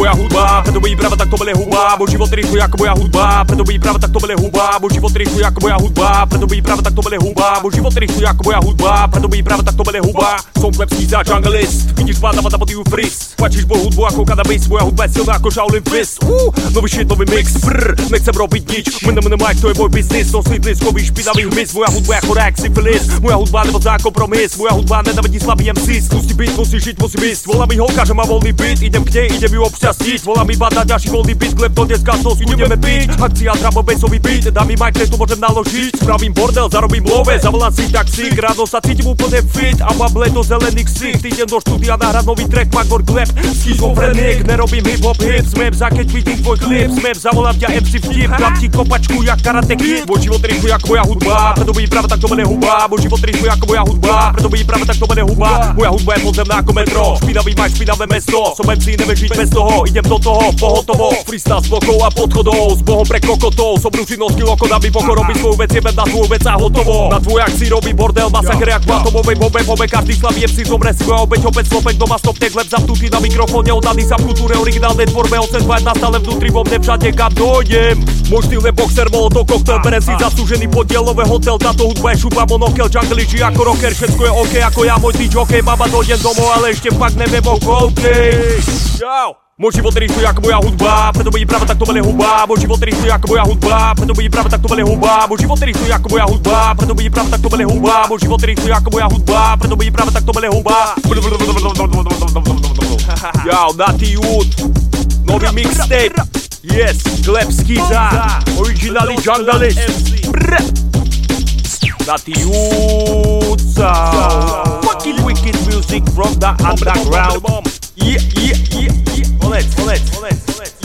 moja hudba, preto bude práva, tak to bude hudba, môj život rýchlo ako moja hudba, preto bude práva, tak to bude hudba, môj život rýchlo ako moja hudba, preto bude práva, tak to bude hudba, môj život rýchlo ako moja hudba, preto bude práva, tak to bude hudba. Som klepský za junglist, vidíš vláda, vada potiu fris, Pačíš moju hudbu ako kanabis, moja hudba je silná ako Shaolin Fist. Uh, nový shit, nový mix, brr, nechcem robiť nič, mne mne mic, to je môj biznis, som slíbliskový špinavý hmyz, moja hudba je ako reak syfilis, moja hudba nebo za kompromis, moja hudba nenavidí slabý MC, musí byť, musí žiť, musí ísť, volá mi holka, že má voľný byt, idem k nej, idem ju obšťastiť, volá mi bada, ďalší voľný byt, klep to dneska to budeme piť, akcia dramo besový beat, dá mi mic, tu môžem naložiť, spravím bordel, zarobím love, zavolám si taxi, ráno sa cítim úplne fit a mám bledo zelený ksich, idem do štúdia nahrať nový track, Magor Gleb, schizofrenik, nerobím hip hop hip, smiem za keď vidím tvoj klip, smiem zavolám ťa MC vtip, dám ti kopačku jak karate kid, môj život rýchlo ako moja hudba, preto bude práva, tak to bude hudba, môj život rýchlo ako moja hudba, preto bude práva, tak to bude hudba, moja hudba je podzemná ako metro, špinavý maj, špinavé mesto, som MC, neviem žiť bez toho, idem do toho, pohotovo, freestyle s blokov a podchodov, s bohom pre kokotov, som ružinovský loko, aby poko robí svoju vec, jebem na svoju vec a hotovo, na tvoj akcii robí bordel, masakre ako atomovej bombe, bombe, každý slaví MC zomre si moja obeď, opäť slopeň doma stopne, gleb zamknutý na mikrofóne, oddaný sa v kultúre, originálnej tvorbe, ocen 2 stále vnútri vo mne všade kam dojdem. Môj štýl je boxer, molotov, koktel, bere si zaslúžený podiel, nové hotel, táto hudba je šupa, monokel, jungle, či ako rocker, všetko je OK, ako ja, môj DJ, OK, baba, dojdem domov, ale ešte fakt neviem o koľkej. Čau. Môj život rýchlo ako moja hudba, preto bude práva, tak to bude hudba. Môj život rýchlo ako moja hudba, preto bude práva, tak to bude hudba. Môj život rýchlo ako moja hudba, preto bude práva, tak to bude hudba. Môj život rýchlo ako moja hudba, preto bude práva, tak to bude hudba. Yo, Natty Wood, nový mixtape. Yes, Gleb Skiza, originally Junglist. Natty Wood sound. Fucking wicked music from the underground. Yeah, yeah, yeah, bullets, bullets, bullets, bullets.